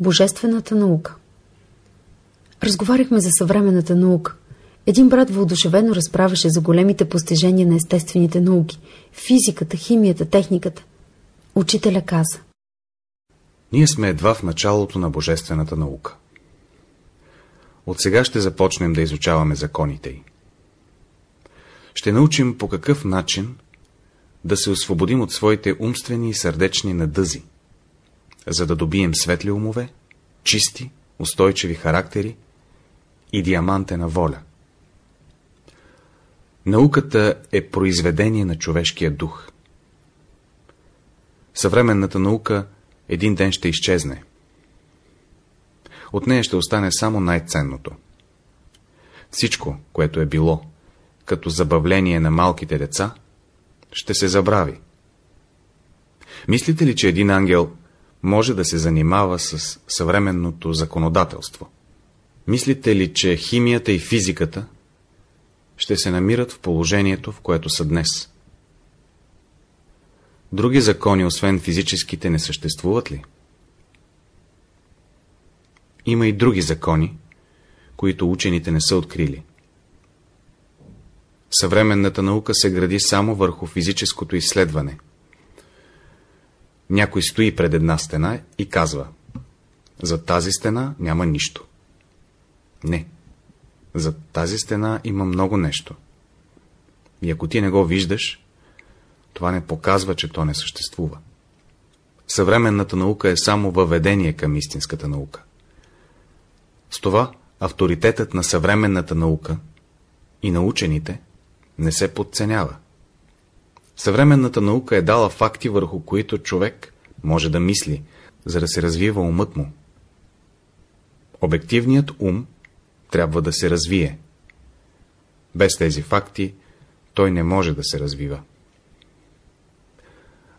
Божествената наука Разговаряхме за съвременната наука. Един брат въодушевено разправяше за големите постижения на естествените науки – физиката, химията, техниката. Учителя каза. Ние сме едва в началото на божествената наука. От сега ще започнем да изучаваме законите й. Ще научим по какъв начин да се освободим от своите умствени и сърдечни надъзи, за да добием светли умове, чисти, устойчиви характери и диамантена воля. Науката е произведение на човешкия дух. Съвременната наука един ден ще изчезне. От нея ще остане само най-ценното. Всичко, което е било, като забавление на малките деца, ще се забрави. Мислите ли, че един ангел може да се занимава с съвременното законодателство? Мислите ли, че химията и физиката ще се намират в положението, в което са днес? Други закони, освен физическите, не съществуват ли? Има и други закони, които учените не са открили. Съвременната наука се гради само върху физическото изследване. Някой стои пред една стена и казва За тази стена няма нищо. Не. За тази стена има много нещо. И ако ти не го виждаш, това не показва, че то не съществува. Съвременната наука е само въведение към истинската наука. С това авторитетът на съвременната наука и на учените не се подценява. Съвременната наука е дала факти, върху които човек може да мисли, за да се развива умът му. Обективният ум трябва да се развие. Без тези факти той не може да се развива.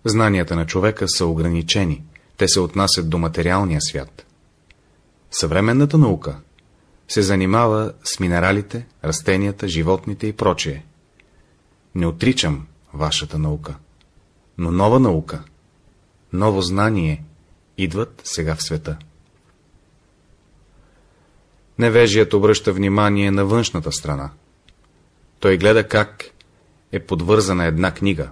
Знанията на човека са ограничени, те се отнасят до материалния свят. Съвременната наука се занимава с минералите, растенията, животните и прочие. Не отричам вашата наука, но нова наука, ново знание идват сега в света. Невежият обръща внимание на външната страна. Той гледа как е подвързана една книга.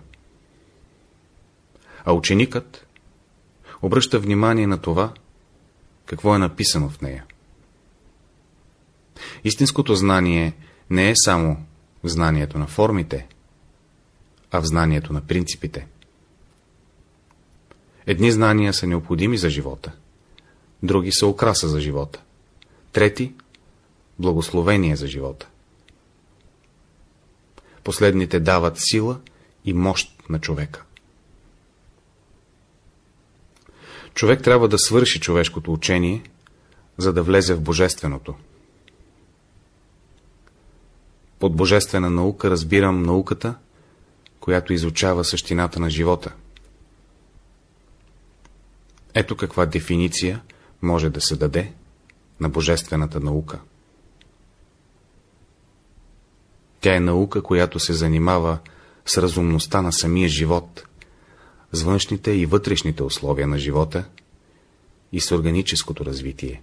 А ученикът обръща внимание на това, какво е написано в нея. Истинското знание не е само знанието на формите, а в знанието на принципите. Едни знания са необходими за живота, други са украса за живота, трети – благословение за живота. Последните дават сила и мощ на човека. Човек трябва да свърши човешкото учение, за да влезе в божественото. Под божествена наука разбирам науката, която изучава същината на живота. Ето каква дефиниция може да се даде на божествената наука. Тя е наука, която се занимава с разумността на самия живот, с външните и вътрешните условия на живота и с органическото развитие.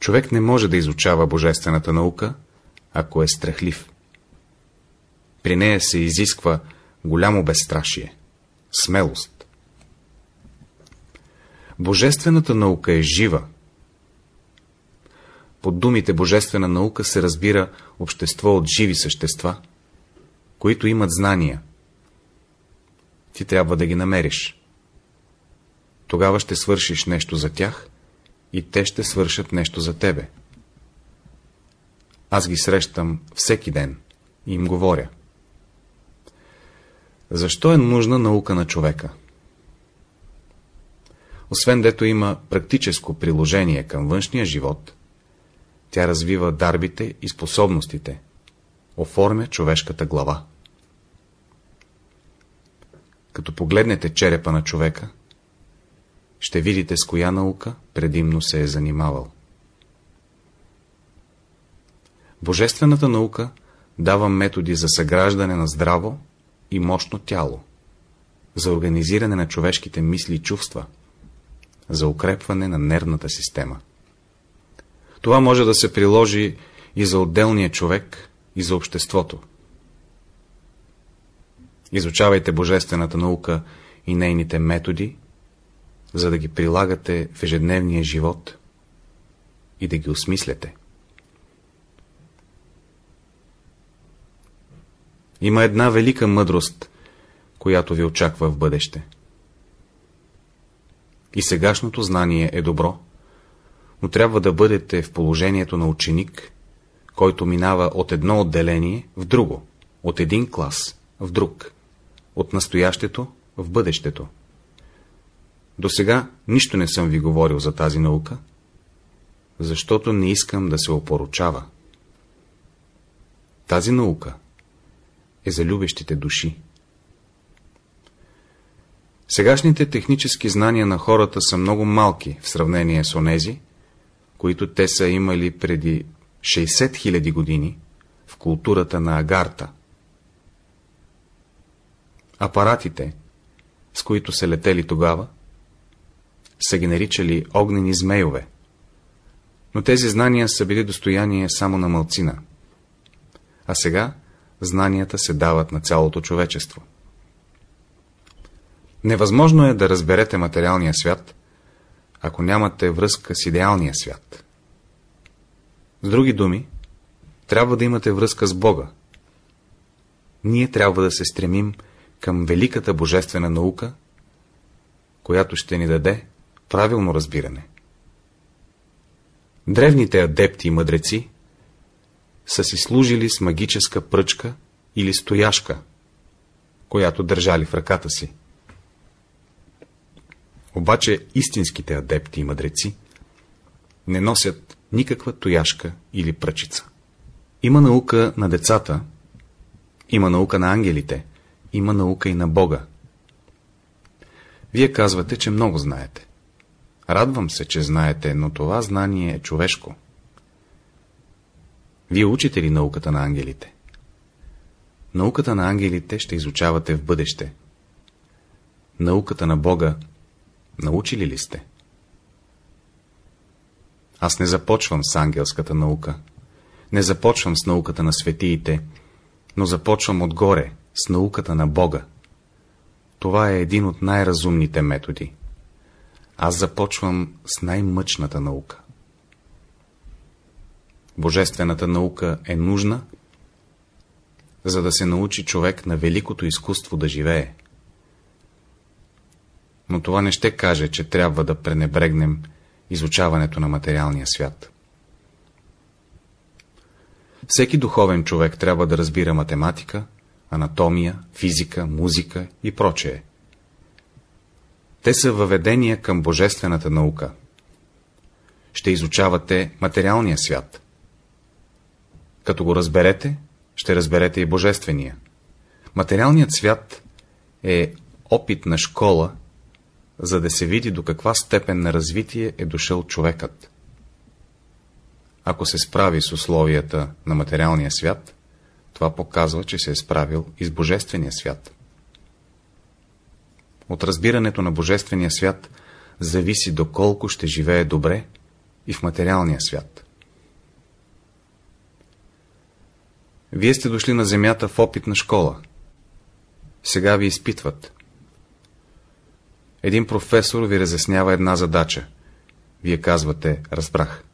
Човек не може да изучава божествената наука, ако е страхлив. При нея се изисква голямо безстрашие, смелост. Божествената наука е жива. Под думите божествена наука се разбира общество от живи същества, които имат знания. Ти трябва да ги намериш. Тогава ще свършиш нещо за тях и те ще свършат нещо за тебе. Аз ги срещам всеки ден и им говоря. Защо е нужна наука на човека? Освен дето има практическо приложение към външния живот, тя развива дарбите и способностите, оформя човешката глава. Като погледнете черепа на човека, ще видите с коя наука предимно се е занимавал. Божествената наука дава методи за съграждане на здраво и мощно тяло, за организиране на човешките мисли и чувства, за укрепване на нервната система. Това може да се приложи и за отделния човек, и за обществото. Изучавайте божествената наука и нейните методи, за да ги прилагате в ежедневния живот и да ги осмисляте. Има една велика мъдрост, която ви очаква в бъдеще. И сегашното знание е добро, но трябва да бъдете в положението на ученик, който минава от едно отделение в друго, от един клас в друг, от настоящето в бъдещето. До сега нищо не съм ви говорил за тази наука, защото не искам да се опоручава. Тази наука е за любещите души. Сегашните технически знания на хората са много малки в сравнение с онези, които те са имали преди 60 000 години в културата на Агарта. Апаратите, с които се летели тогава, са ги наричали огнени змейове, но тези знания са били достояние само на мълцина. А сега знанията се дават на цялото човечество. Невъзможно е да разберете материалния свят, ако нямате връзка с идеалния свят. С други думи, трябва да имате връзка с Бога. Ние трябва да се стремим към великата божествена наука, която ще ни даде правилно разбиране. Древните адепти и мъдреци са си служили с магическа пръчка или стояшка, която държали в ръката си. Обаче истинските адепти и мъдреци не носят никаква тояшка или пръчица. Има наука на децата, има наука на ангелите, има наука и на Бога. Вие казвате, че много знаете. Радвам се, че знаете, но това знание е човешко. Вие учите ли науката на ангелите? Науката на ангелите ще изучавате в бъдеще. Науката на Бога научили ли сте? Аз не започвам с ангелската наука. Не започвам с науката на светиите, но започвам отгоре, с науката на Бога. Това е един от най-разумните методи. Аз започвам с най-мъчната наука. Божествената наука е нужна, за да се научи човек на великото изкуство да живее. Но това не ще каже, че трябва да пренебрегнем изучаването на материалния свят. Всеки духовен човек трябва да разбира математика, анатомия, физика, музика и прочее. Те са въведения към божествената наука. Ще изучавате материалния свят. Като го разберете, ще разберете и божествения. Материалният свят е опитна школа, за да се види до каква степен на развитие е дошъл човекът. Ако се справи с условията на материалния свят, това показва, че се е справил и с божествения свят. От разбирането на божествения свят зависи доколко ще живее добре и в материалния свят. Вие сте дошли на земята в опитна школа. Сега ви изпитват. Един професор ви разяснява една задача. Вие казвате, разбрах.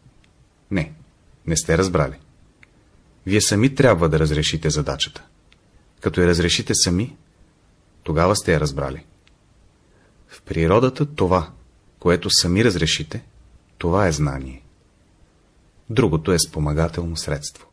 Не, не сте разбрали. Вие сами трябва да разрешите задачата. Като я разрешите сами, тогава сте я разбрали. В природата това, което сами разрешите, това е знание. Другото е спомагателно средство.